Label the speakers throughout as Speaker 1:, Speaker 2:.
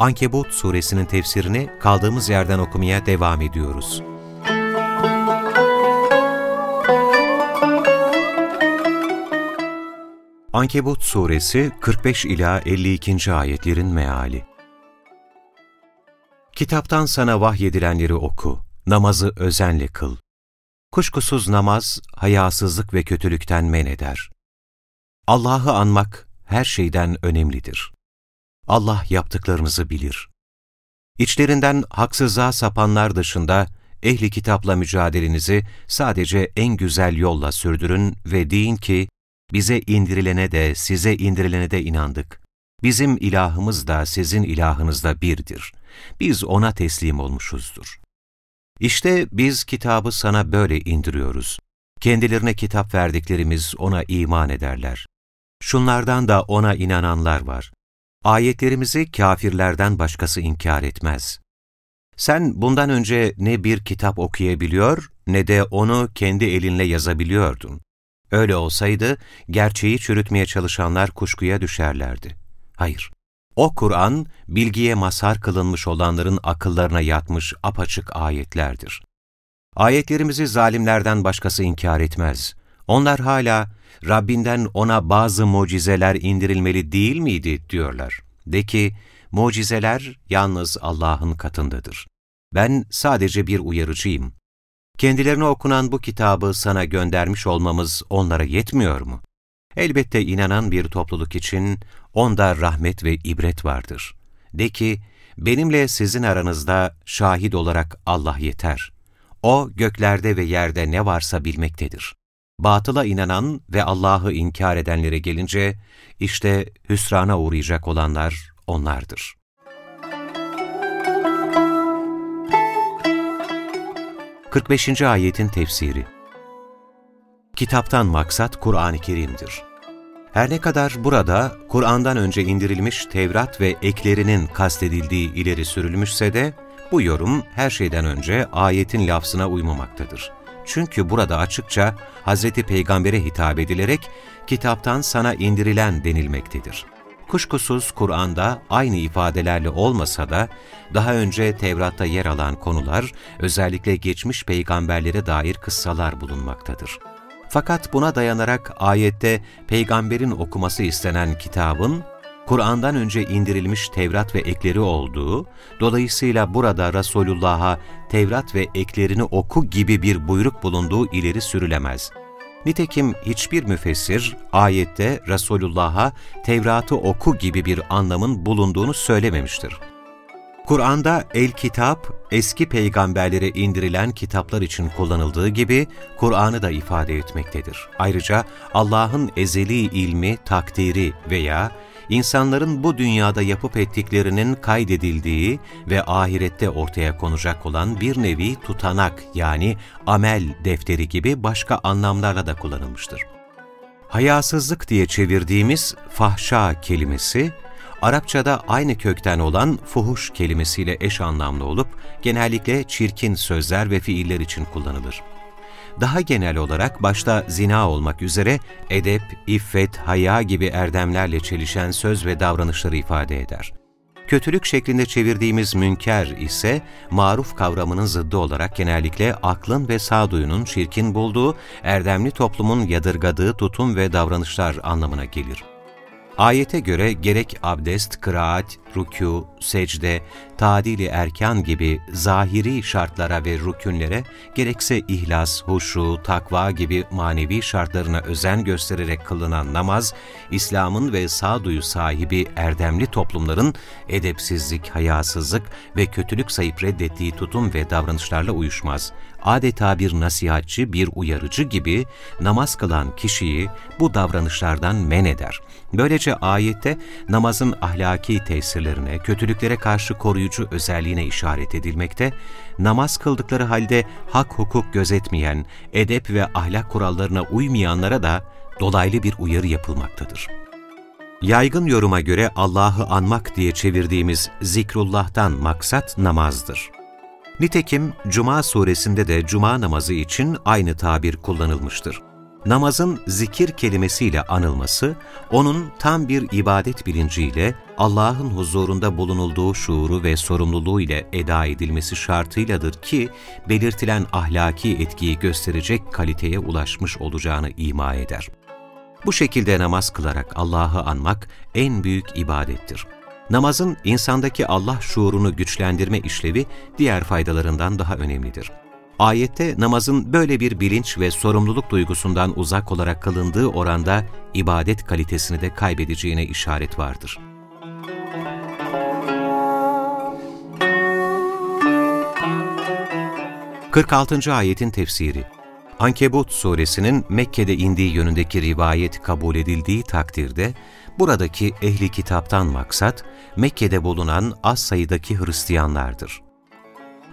Speaker 1: Ankebut suresinin tefsirini kaldığımız yerden okumaya devam ediyoruz. Ankebut suresi 45 ila 52. ayetlerin meali. Kitaptan sana vahyedilenleri oku, namazı özenle kıl. Kuşkusuz namaz, hayasızlık ve kötülükten men eder. Allah'ı anmak her şeyden önemlidir. Allah yaptıklarınızı bilir. İçlerinden haksızlığa sapanlar dışında ehli kitapla mücadelenizi sadece en güzel yolla sürdürün ve deyin ki, bize indirilene de size indirilene de inandık. Bizim ilahımız da sizin ilahınız da birdir. Biz ona teslim olmuşuzdur. İşte biz kitabı sana böyle indiriyoruz. Kendilerine kitap verdiklerimiz ona iman ederler. Şunlardan da ona inananlar var. Ayetlerimizi kafirlerden başkası inkar etmez. Sen bundan önce ne bir kitap okuyabiliyor ne de onu kendi elinle yazabiliyordun. Öyle olsaydı gerçeği çürütmeye çalışanlar kuşkuya düşerlerdi. Hayır, o Kur'an bilgiye mazhar kılınmış olanların akıllarına yatmış apaçık ayetlerdir. Ayetlerimizi zalimlerden başkası inkar etmez. Onlar hala Rabbinden ona bazı mucizeler indirilmeli değil miydi diyorlar. De ki, mucizeler yalnız Allah'ın katındadır. Ben sadece bir uyarıcıyım. Kendilerine okunan bu kitabı sana göndermiş olmamız onlara yetmiyor mu? Elbette inanan bir topluluk için onda rahmet ve ibret vardır. De ki, benimle sizin aranızda şahit olarak Allah yeter. O göklerde ve yerde ne varsa bilmektedir. Batıla inanan ve Allah'ı inkar edenlere gelince, işte hüsrana uğrayacak olanlar onlardır. Kırk beşinci ayetin tefsiri Kitaptan maksat Kur'an-ı Kerim'dir. Her ne kadar burada Kur'an'dan önce indirilmiş Tevrat ve eklerinin kastedildiği ileri sürülmüşse de, bu yorum her şeyden önce ayetin lafzına uymamaktadır. Çünkü burada açıkça Hz. Peygamber'e hitap edilerek kitaptan sana indirilen denilmektedir. Kuşkusuz Kur'an'da aynı ifadelerle olmasa da daha önce Tevrat'ta yer alan konular özellikle geçmiş peygamberlere dair kıssalar bulunmaktadır. Fakat buna dayanarak ayette peygamberin okuması istenen kitabın Kur'an'dan önce indirilmiş Tevrat ve ekleri olduğu, dolayısıyla burada Resulullah'a Tevrat ve eklerini oku gibi bir buyruk bulunduğu ileri sürülemez. Nitekim hiçbir müfessir ayette Resulullah'a Tevrat'ı oku gibi bir anlamın bulunduğunu söylememiştir. Kur'an'da el-kitap, eski peygamberlere indirilen kitaplar için kullanıldığı gibi Kur'an'ı da ifade etmektedir. Ayrıca Allah'ın ezeli ilmi, takdiri veya insanların bu dünyada yapıp ettiklerinin kaydedildiği ve ahirette ortaya konacak olan bir nevi tutanak yani amel defteri gibi başka anlamlarla da kullanılmıştır. Hayasızlık diye çevirdiğimiz fahşa kelimesi, Arapçada aynı kökten olan fuhuş kelimesiyle eş anlamlı olup genellikle çirkin sözler ve fiiller için kullanılır daha genel olarak başta zina olmak üzere edep, iffet, haya gibi erdemlerle çelişen söz ve davranışları ifade eder. Kötülük şeklinde çevirdiğimiz münker ise maruf kavramının zıddı olarak genellikle aklın ve sağduyunun çirkin bulduğu, erdemli toplumun yadırgadığı tutum ve davranışlar anlamına gelir. Ayete göre gerek abdest, kıraat, rükû, secde, tadili erkan gibi zahiri şartlara ve rükünlere, gerekse ihlas, huşu, takva gibi manevi şartlarına özen göstererek kılınan namaz, İslam'ın ve sağduyu sahibi erdemli toplumların edepsizlik, hayasızlık ve kötülük sayıp reddettiği tutum ve davranışlarla uyuşmaz. Adeta bir nasihatçı, bir uyarıcı gibi namaz kılan kişiyi bu davranışlardan men eder Böylece ayette namazın ahlaki tesirlerine, kötülüklere karşı koruyucu özelliğine işaret edilmekte, namaz kıldıkları halde hak hukuk gözetmeyen, edep ve ahlak kurallarına uymayanlara da dolaylı bir uyarı yapılmaktadır. Yaygın yoruma göre Allah'ı anmak diye çevirdiğimiz zikrullah'tan maksat namazdır. Nitekim Cuma suresinde de Cuma namazı için aynı tabir kullanılmıştır. Namazın zikir kelimesiyle anılması, onun tam bir ibadet bilinciyle Allah'ın huzurunda bulunulduğu şuuru ve sorumluluğu ile eda edilmesi şartıyladır ki, belirtilen ahlaki etkiyi gösterecek kaliteye ulaşmış olacağını ima eder. Bu şekilde namaz kılarak Allah'ı anmak en büyük ibadettir. Namazın insandaki Allah şuurunu güçlendirme işlevi diğer faydalarından daha önemlidir. Ayette namazın böyle bir bilinç ve sorumluluk duygusundan uzak olarak kılındığı oranda ibadet kalitesini de kaybedeceğine işaret vardır. Kırk altıncı ayetin tefsiri Ankebut suresinin Mekke'de indiği yönündeki rivayet kabul edildiği takdirde, buradaki ehli kitaptan maksat, Mekke'de bulunan az sayıdaki Hristiyanlardır.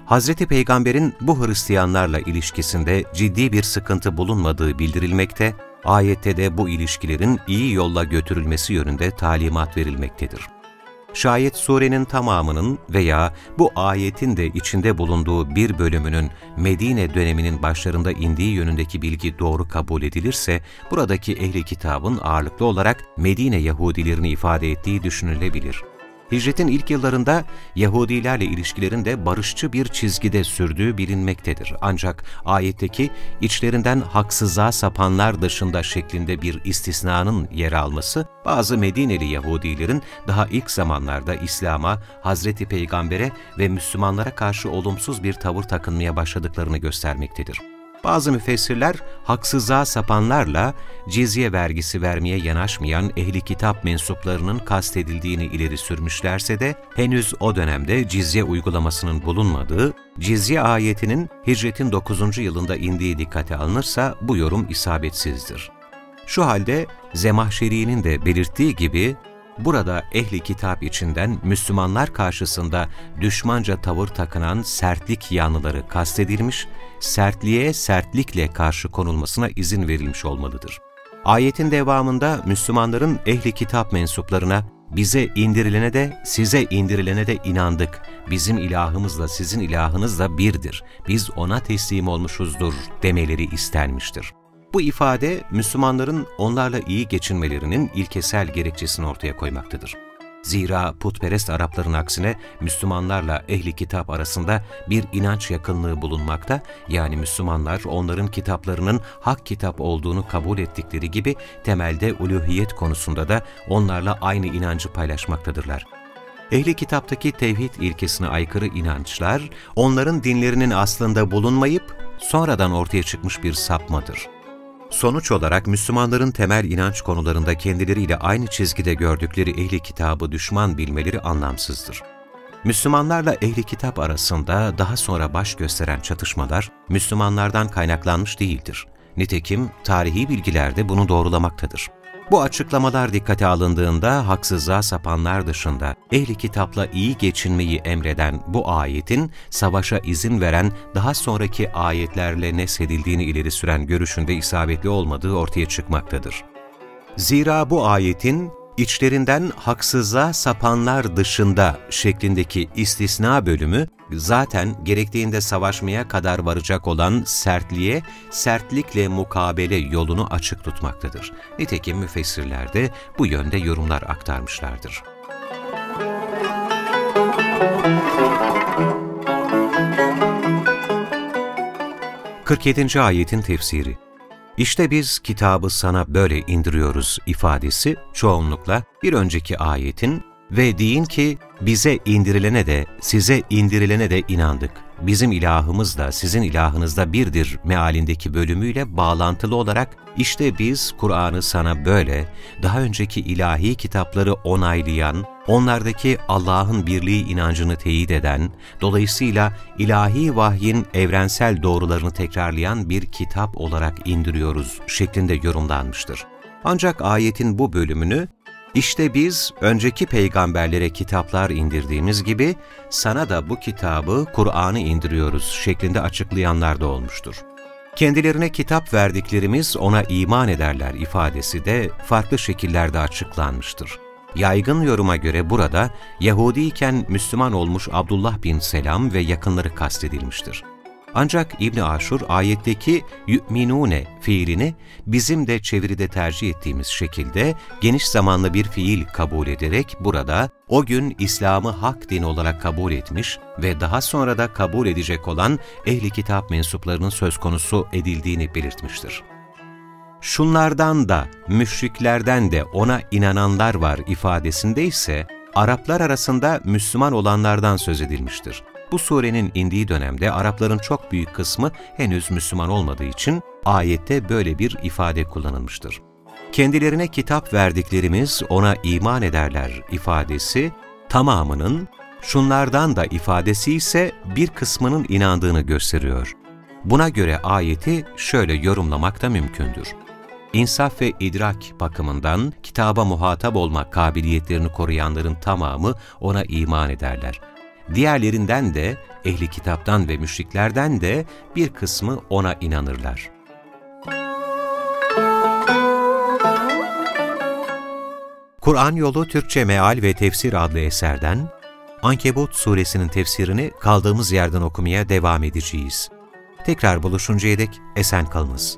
Speaker 1: Hazreti Peygamber'in bu Hristiyanlarla ilişkisinde ciddi bir sıkıntı bulunmadığı bildirilmekte, ayette de bu ilişkilerin iyi yolla götürülmesi yönünde talimat verilmektedir. Şayet surenin tamamının veya bu ayetin de içinde bulunduğu bir bölümünün Medine döneminin başlarında indiği yönündeki bilgi doğru kabul edilirse, buradaki ehli kitabın ağırlıklı olarak Medine Yahudilerini ifade ettiği düşünülebilir. Hicretin ilk yıllarında Yahudilerle ilişkilerin de barışçı bir çizgide sürdüğü bilinmektedir. Ancak ayetteki içlerinden haksızlığa sapanlar dışında şeklinde bir istisnanın yer alması, bazı Medineli Yahudilerin daha ilk zamanlarda İslam'a, Hazreti Peygamber'e ve Müslümanlara karşı olumsuz bir tavır takınmaya başladıklarını göstermektedir. Bazı müfessirler haksızlığa sapanlarla cizye vergisi vermeye yanaşmayan ehli kitap mensuplarının kastedildiğini ileri sürmüşlerse de henüz o dönemde cizye uygulamasının bulunmadığı, cizye ayetinin hicretin 9. yılında indiği dikkate alınırsa bu yorum isabetsizdir. Şu halde Zemahşeri'nin de belirttiği gibi Burada ehli kitap içinden Müslümanlar karşısında düşmanca tavır takınan sertlik yanlıları kastedilmiş, sertliğe sertlikle karşı konulmasına izin verilmiş olmalıdır. Ayetin devamında Müslümanların ehli kitap mensuplarına bize indirilene de size indirilene de inandık. Bizim ilahımızla sizin ilahınız da birdir. Biz ona teslim olmuşuzdur demeleri istenmiştir. Bu ifade Müslümanların onlarla iyi geçinmelerinin ilkesel gerekçesini ortaya koymaktadır. Zira putperest Arapların aksine Müslümanlarla ehli kitap arasında bir inanç yakınlığı bulunmakta, yani Müslümanlar onların kitaplarının hak kitap olduğunu kabul ettikleri gibi temelde uluhiyet konusunda da onlarla aynı inancı paylaşmaktadırlar. Ehli kitaptaki tevhid ilkesine aykırı inançlar, onların dinlerinin aslında bulunmayıp sonradan ortaya çıkmış bir sapmadır. Sonuç olarak Müslümanların temel inanç konularında kendileriyle aynı çizgide gördükleri ehli kitabı düşman bilmeleri anlamsızdır. Müslümanlarla ehli kitap arasında daha sonra baş gösteren çatışmalar Müslümanlardan kaynaklanmış değildir. Nitekim tarihi bilgilerde bunu doğrulamaktadır. Bu açıklamalar dikkate alındığında haksızlığa sapanlar dışında ehli kitapla iyi geçinmeyi emreden bu ayetin savaşa izin veren daha sonraki ayetlerle nesedildiğini ileri süren görüşünde isabetli olmadığı ortaya çıkmaktadır. Zira bu ayetin içlerinden haksızlığa sapanlar dışında şeklindeki istisna bölümü zaten gerektiğinde savaşmaya kadar varacak olan sertliğe, sertlikle mukabele yolunu açık tutmaktadır. Nitekim müfessirler de bu yönde yorumlar aktarmışlardır. Kırk yedinci ayetin tefsiri İşte biz kitabı sana böyle indiriyoruz ifadesi çoğunlukla bir önceki ayetin ve deyin ki bize indirilene de size indirilene de inandık. Bizim ilahımız da sizin ilahınız da birdir mealindeki bölümüyle bağlantılı olarak işte biz Kur'an'ı sana böyle, daha önceki ilahi kitapları onaylayan, onlardaki Allah'ın birliği inancını teyit eden, dolayısıyla ilahi vahyin evrensel doğrularını tekrarlayan bir kitap olarak indiriyoruz şeklinde yorumlanmıştır. Ancak ayetin bu bölümünü İşte biz önceki peygamberlere kitaplar indirdiğimiz gibi sana da bu kitabı, Kur'an'ı indiriyoruz şeklinde açıklayanlar da olmuştur. Kendilerine kitap verdiklerimiz ona iman ederler ifadesi de farklı şekillerde açıklanmıştır. Yaygın yoruma göre burada Yahudiyken Müslüman olmuş Abdullah bin Selam ve yakınları kastedilmiştir. Ancak İbn Aşur ayetteki yu'minune fiilini bizim de çeviride tercih ettiğimiz şekilde geniş zamanlı bir fiil kabul ederek burada o gün İslam'ı hak din olarak kabul etmiş ve daha sonra da kabul edecek olan ehli kitap mensuplarının söz konusu edildiğini belirtmiştir. Şunlardan da, müşriklerden de ona inananlar var ifadesinde ise Araplar arasında Müslüman olanlardan söz edilmiştir. Bu surenin indiği dönemde Arapların çok büyük kısmı henüz Müslüman olmadığı için ayette böyle bir ifade kullanılmıştır. Kendilerine kitap verdiklerimiz ona iman ederler ifadesi tamamının, şunlardan da ifadesi ise bir kısmının inandığını gösteriyor. Buna göre ayeti şöyle yorumlamak da mümkündür. İnsaf ve idrak bakımından kitaba muhatap olmak kabiliyetlerini koruyanların tamamı ona iman ederler. Diğerlerinden de, ehli kitaptan ve müşriklerden de bir kısmı ona inanırlar. Kur'an Yolu Türkçe Meal ve Tefsir adlı eserden Ankebut suresinin tefsirini kaldığımız yerden okumaya devam edeceğiz. Tekrar buluşuncaya dek esen kalınız.